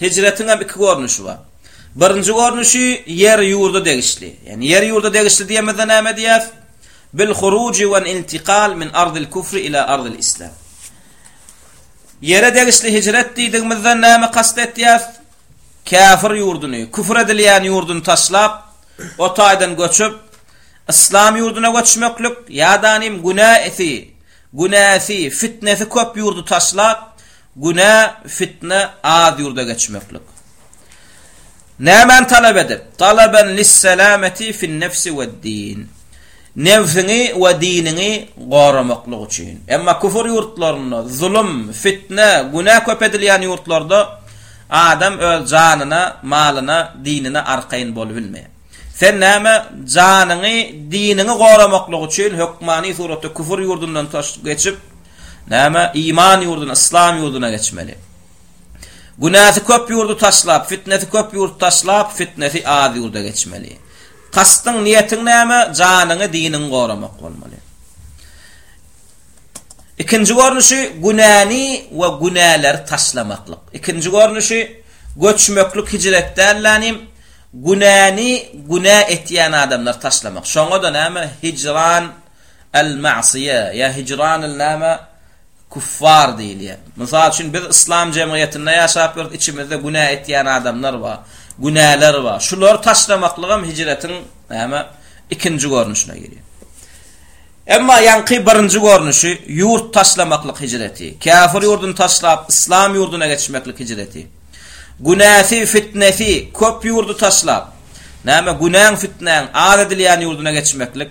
Hijretiň hem iki görnüşi bar. Birinji görnüşi ýer-ýurda degişli. Ýagny ýer-ýurda degişli diýemizde näme diýýäs? Bil huruji wen intikal min ardil kufri ila ardil islam. Ýere degişli hijret diýdigimizden näme kast etýäs? Käfir ýurduny, küfür edilýän ýurduny taşlap, o taýdan göçüp, yslam ýurduna göçmeklik ýa-da nim günäsi, günäsi, fitnesi köp ýurdy taşlap, Günä, fitne az ýurda geçmeklik. Nämäni talap edip? Talaban lis-salamati fin-nefsi wed-din. Nebsiňi we diniňi goramaklyk üçin. Emma küfür ýurtlarynda, zulum, fitne, günä köp edilýän ýurtlarda adam öz janyna, malyna, dinine arkaýyn bolubilmeýär. Sen näme, janyňy, diniňi goramaklyk üçin hökmany suratda küfür ýurdundan geçip, Näme, iman ýurduna, yslam ýurduna geçmeli. Günäsi köp ýurdy taşlap, fitnesi köp ýurt taşlap, fitnesi az ýurda geçmeli. Kastyň, niýetiň näme? Janyňy, diniňi goramak bolmaly. Ikinji görnüşi günäni we günäleri taşlamaklyk. Ikinji görnüşi göçmeklik hijret dällanim, günäni, günä etýän adamlar taşlamak. Şoňa da näme? Hijran Al ma'siýe ýa hijranul näme kuffar diýilýär. Mysal üçin biz yslam jemgyýetinde ýaşap ýörüs içimizde günä etýän adamlar bar, günäler bar. Şulary taşlamaklygam hijretiň näme ikinji görnüşine girýär. Emma ýaňky birinji görnüşi ýurt taşlamaklyk hijreti, käfir ýurduny taşlap yslam ýurduna geçmeklik hijreti. Günäsi, fitnesi köp ýurdy taşlap, näme günäň fitnäň az edilýän ýurduna geçmeklik.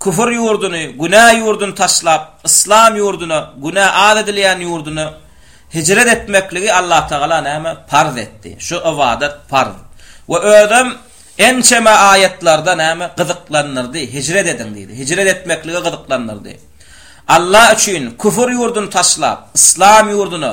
Küfür ýurduny, günä ýurduny taşlap, yslam ýurduna, günä az edilýän ýurduna hijret etmekligi Allatagala näme? Parz etdi. Şu ybadat parz. We Özem ençeme aýatlarda näme? Gyzyklandyrdy. Hijret ediň diýdi. Hijret etmeklige gyzyklandyrdy. Alla üçin küfür ýurduny taşlap, yslam ýurduna,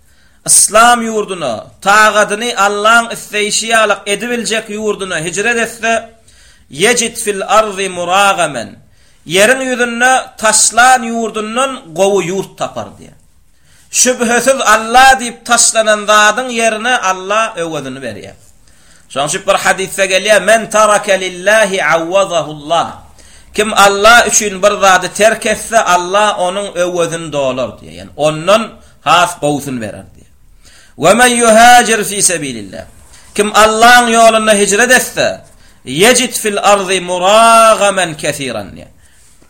Yslam ýurduna, tagadyny Allaň isleýşi ýalak edibiljek ýurduna hijret etse, Ýejid fil ardy muragamen, Ýeriň ýüzünde taşlan ýurdundan gowy ýurt tapar diýýär. Şübhesiz Alla diýip taşlanan zadyň ýerine Alla öwezini berýär. Şonuň üçin bir hadysda gelýär, Men taraka lillahi awwazahullah, Kim Alla üçin bir zady terk etse, Alla onuň öwezini dolar diýýär. Ýani ondan has gowusyny berer diýýär. Ve men yuhacir fi sebilillah. Kim Allahyň ýolunda hijret etse, yecid fil ardi muragamen kesiran diýýär.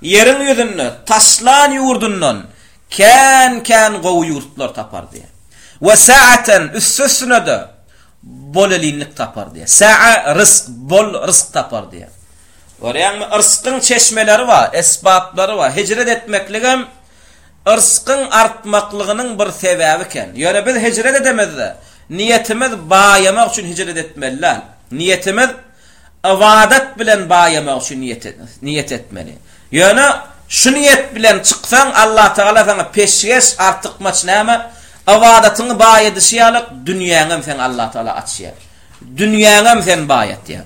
Ýeriň ýüzünde taşlan ýurdundan kän-kän gowy ýurtlar tapar diýýär. Ve sa'aten üstesine-de bolelinlik tapar diýýär. Sa'a rysk, bol rysk tapar diýýär. Görýäňmi, ryskyň çeşmeleri bar, esbaplary bar. Hijret etmekligem Yrskyň artmaklygynyň bir sebäbi eken. Ýöne biz hijret edemizde, niýetimiz baýamak üçin hijret etmeli däl. Niýetimiz ybadat bilen baýamak üçin niýet etmeli. Ýöne şu niýet bilen çyksaň, Allatagala saňa peşgeş, artykmaç näme? Ybadatyňy baý edişi ýalyk, dünýäňem seň Allatagala açýar. Dünýäňem seni baýatýar.